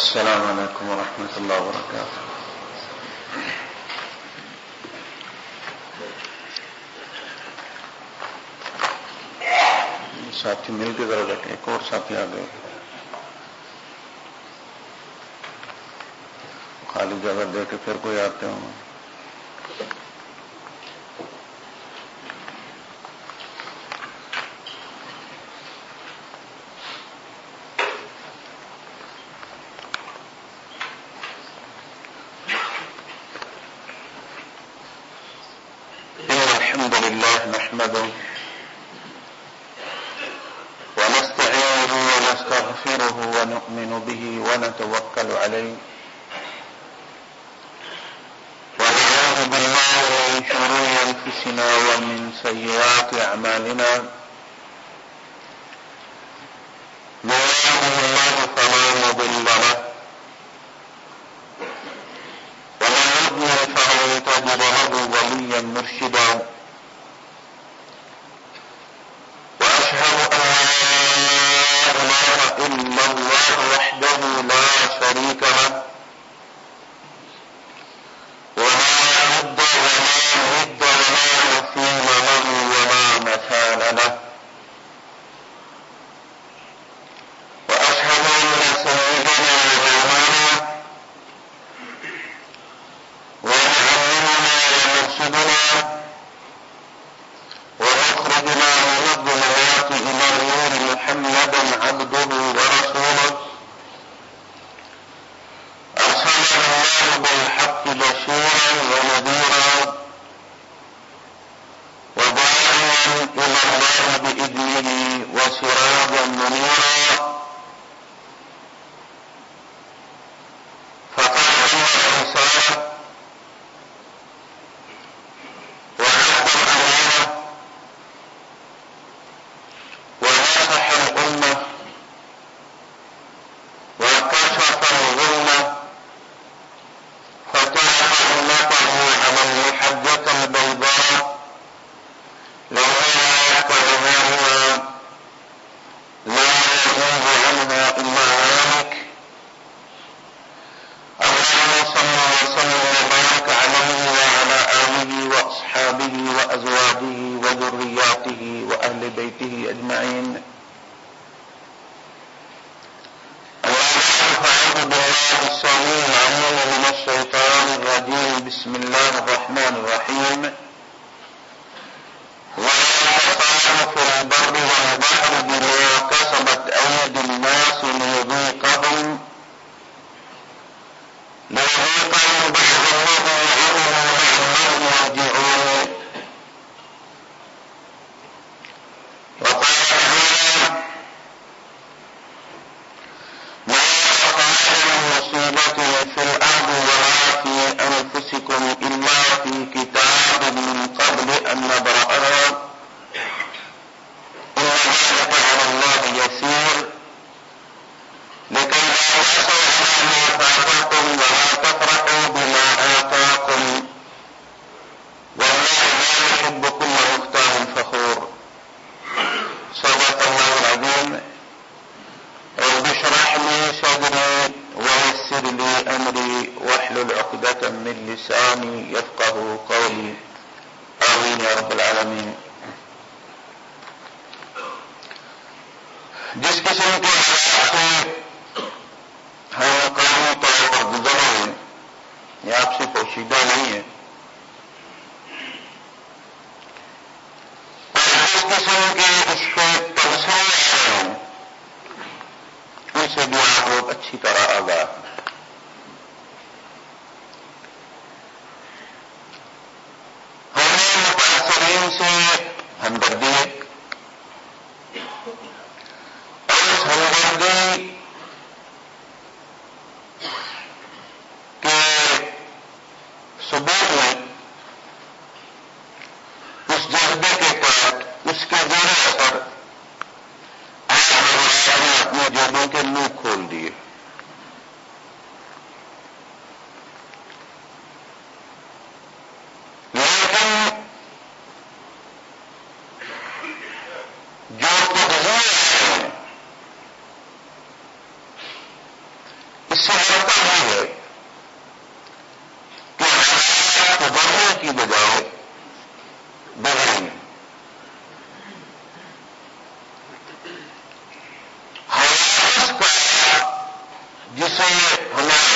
السلام علیکم ورحمۃ اللہ وبرکاتہ۔ ساتھی مل کے ذرا بیٹھے ایک اور ساتھی آ گئے۔ خالی جگہ دے کے پھر کوئی آتے ہوں۔ بنا جسے ہمارا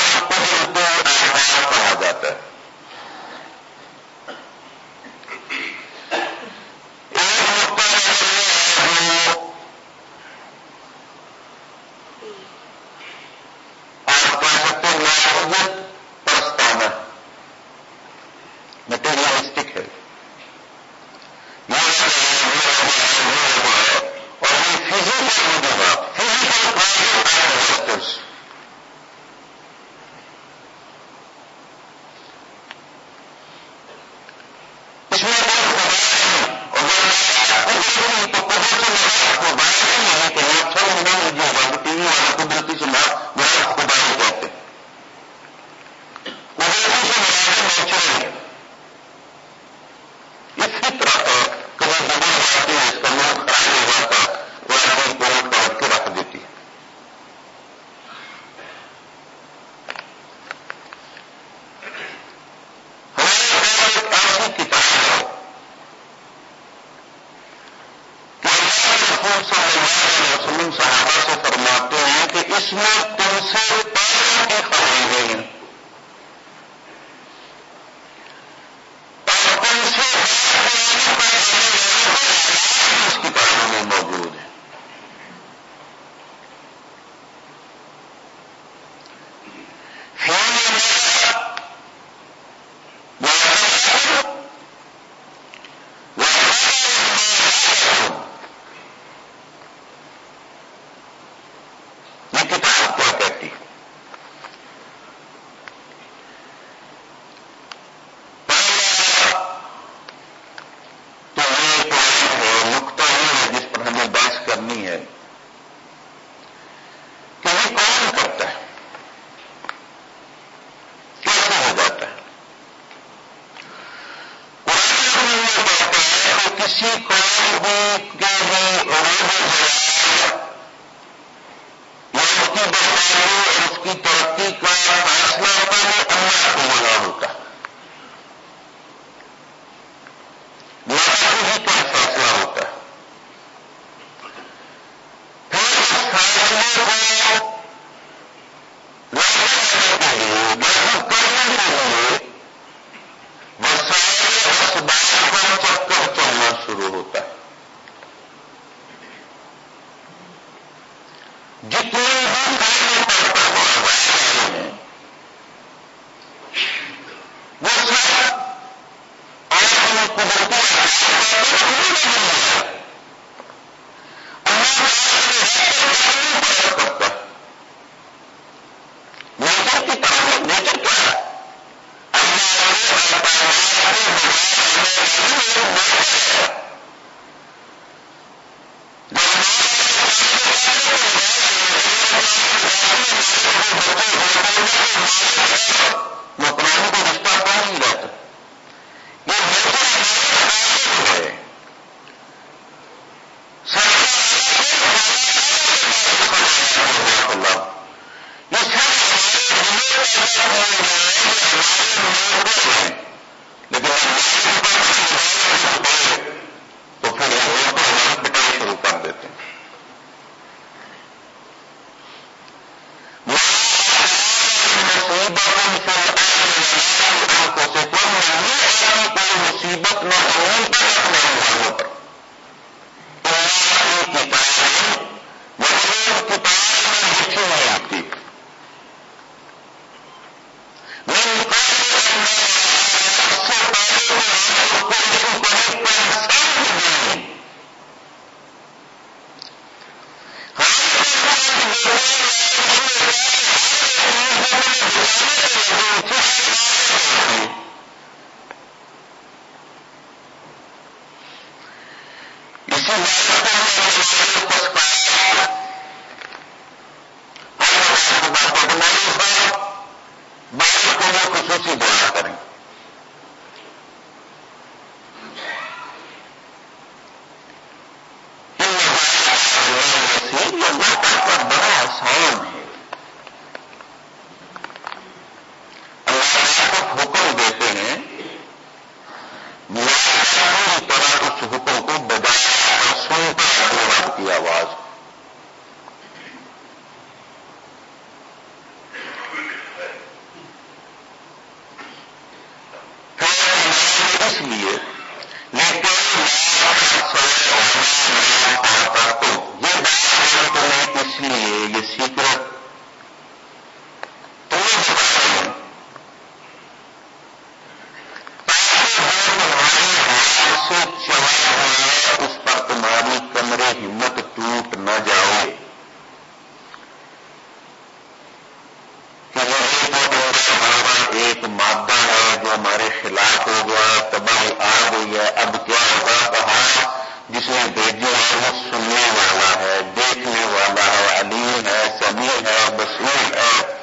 ایک مادہ ہے جو ہمارے خلاف ہو گیا، تباہی آ گئی ہے۔ اب کیا ہوگا کہا جس نے بھیجا ہے، وہ سننے والا ہے، دیکھنے والا ہے۔ علیم ہے سبھی ہے بسور ہے۔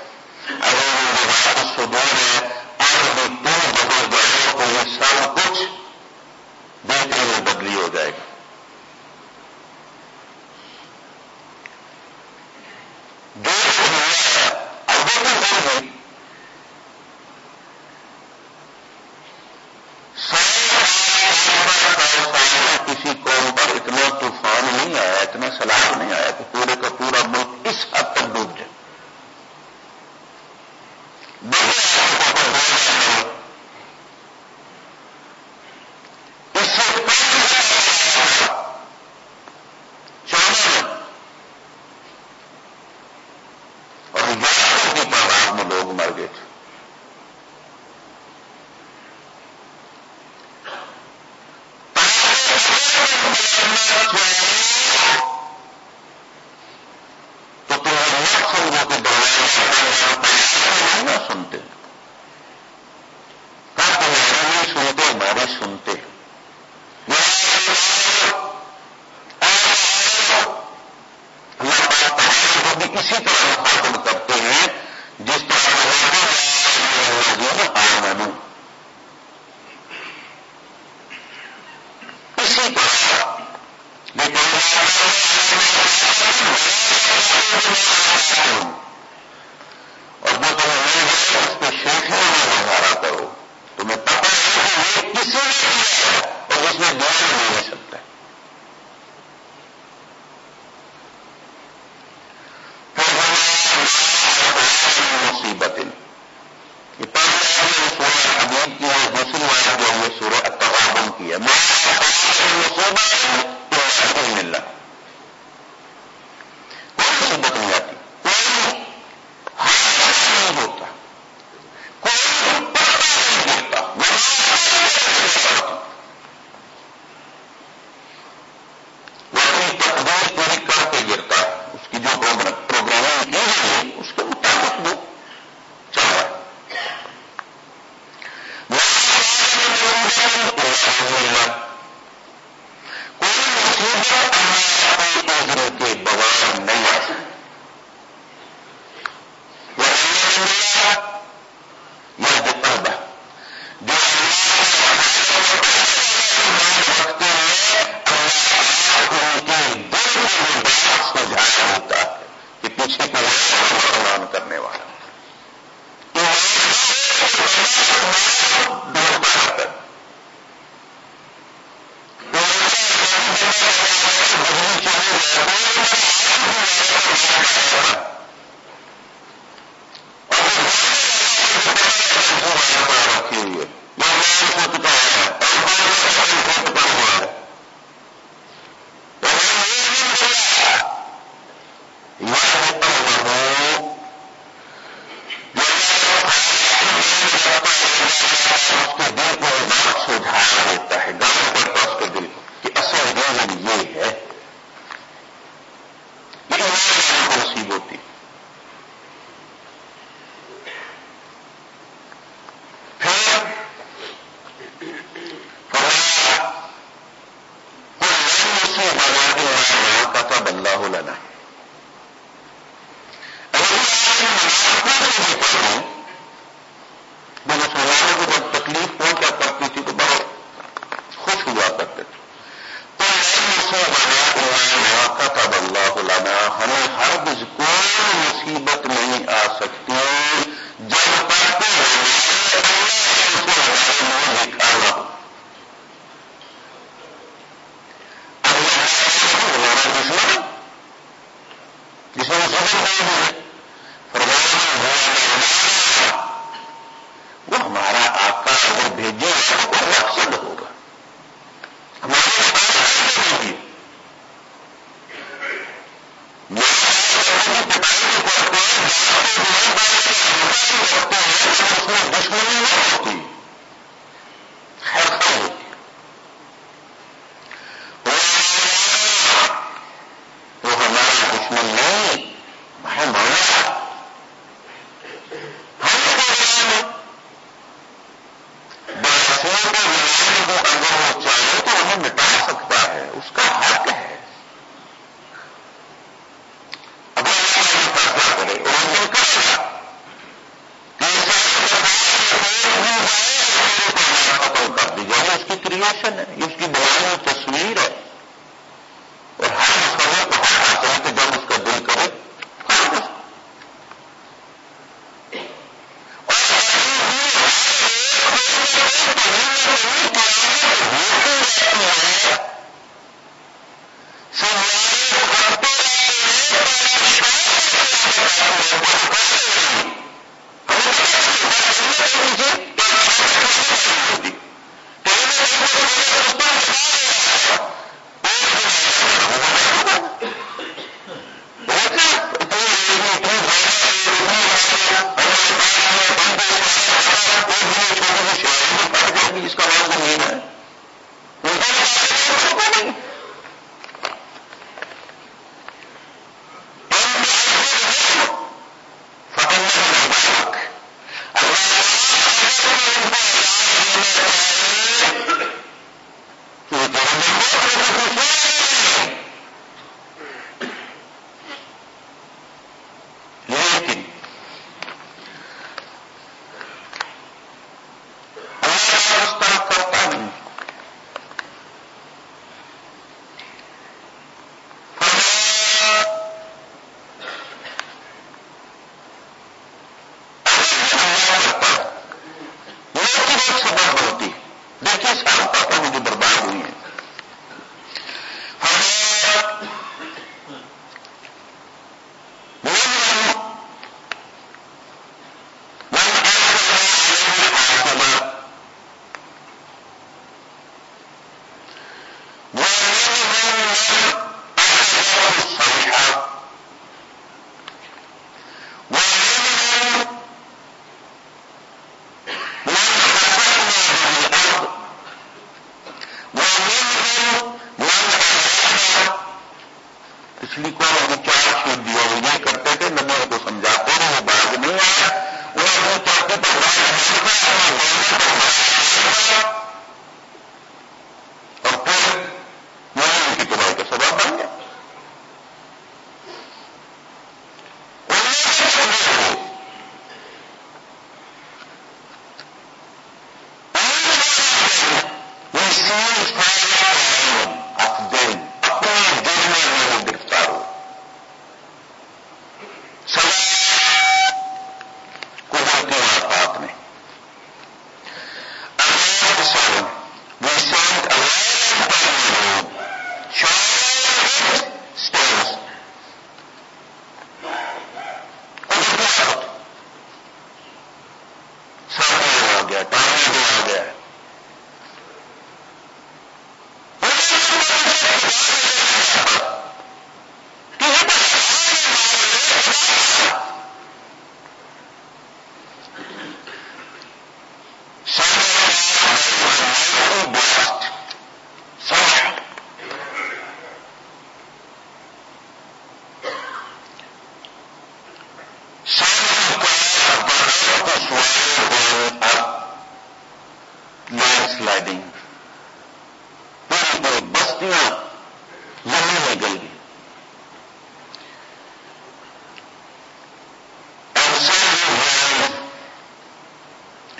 اگر سدور ہے، اور بھی تم بدل جاؤ تو یہ سب کچھ بہتر میں بدلی ہو جائے گی۔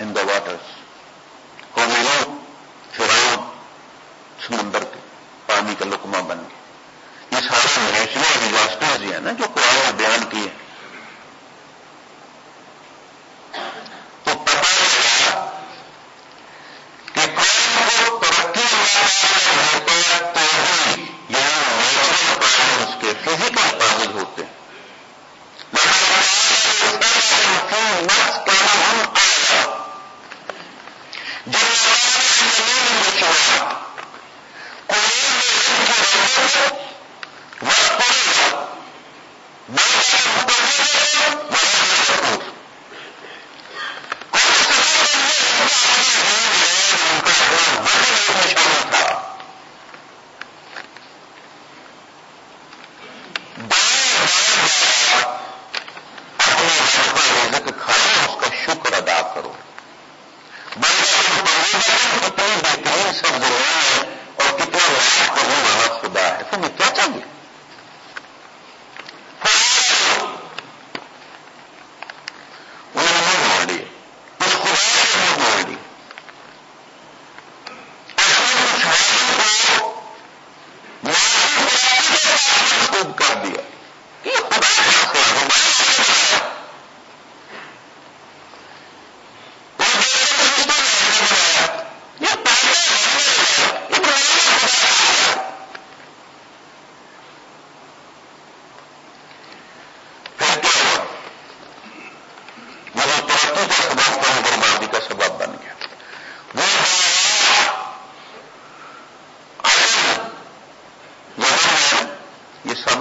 ان دا واٹرس اور سمندر کے پانی کا لکما بن گئے یہ سارے نیچرل ڈیزاسٹرز ہی ہیں نا جو قرآن نے بیان کیے ہیں۔ نہیں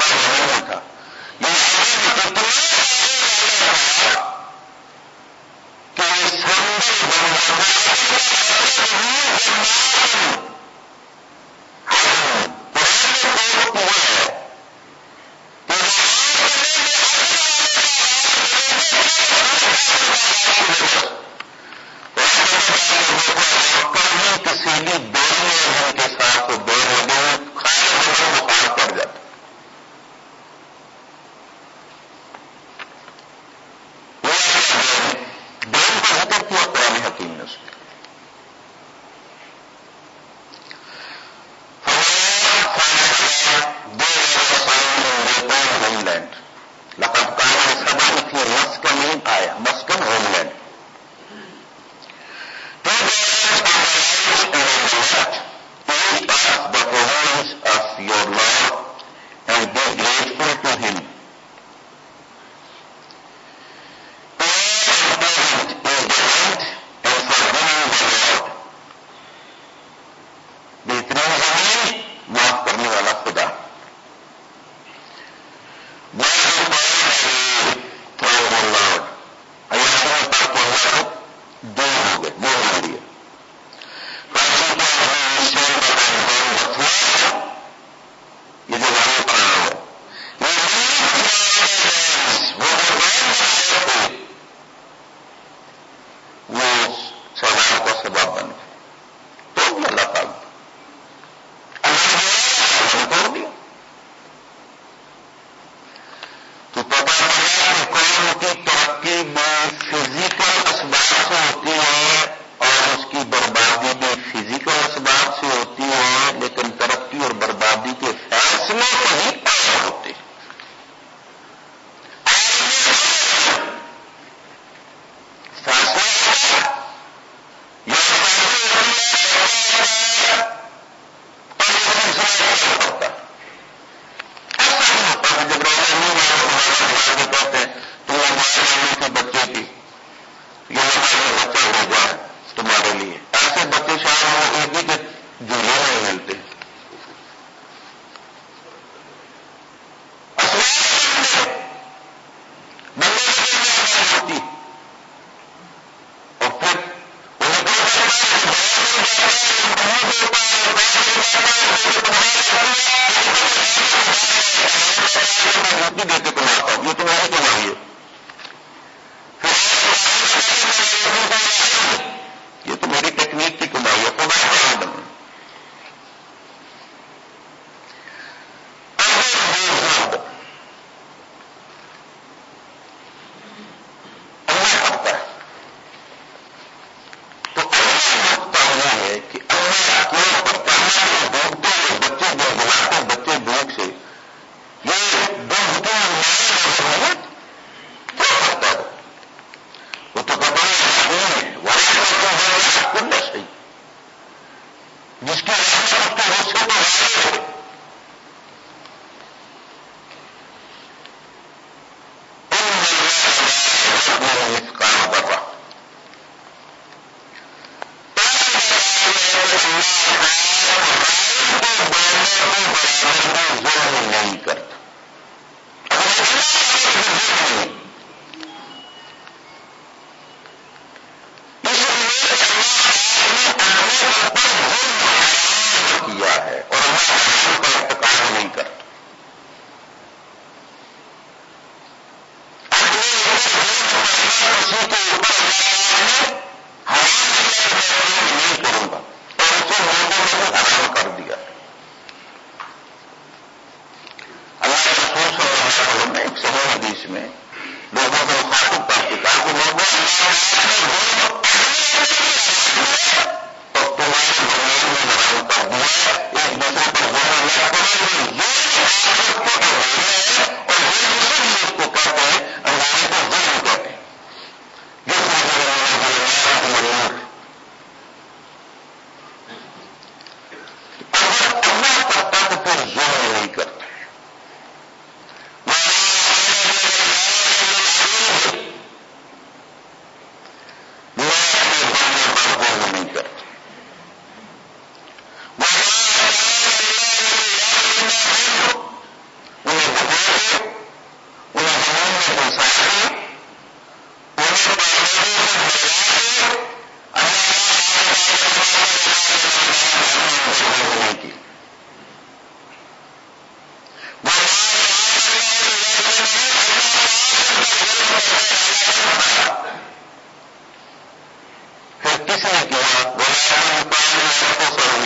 کسی کیا وہ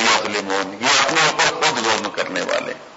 مسلمون یہ اپنے اوپر خود ظلم کرنے والے ہیں۔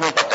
گاؤں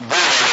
کچھ